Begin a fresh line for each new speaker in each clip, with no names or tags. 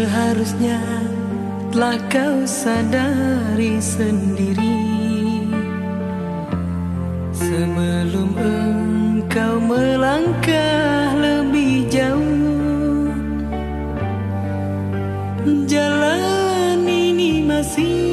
Seharusnya telah kau sadari sendiri. Sebelum engkau melangkah lebih jauh Jalan ini masih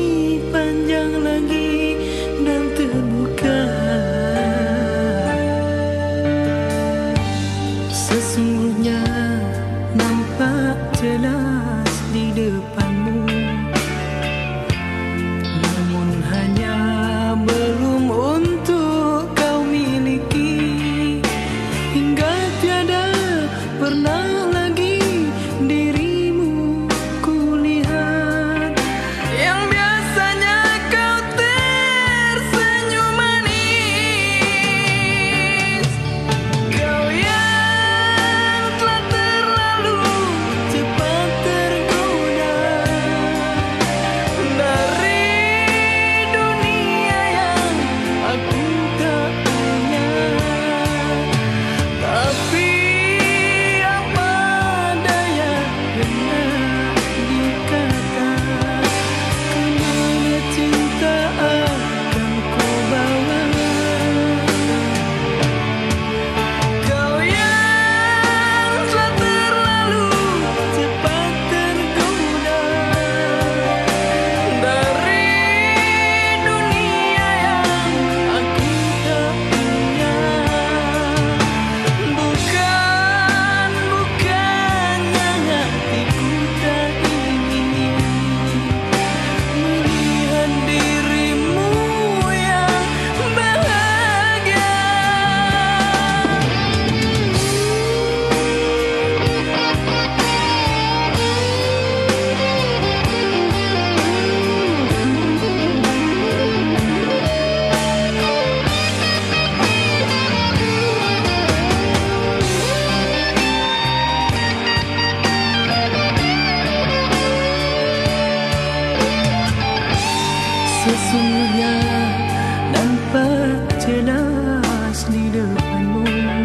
sesungguhnya dan berjelas di depanmu.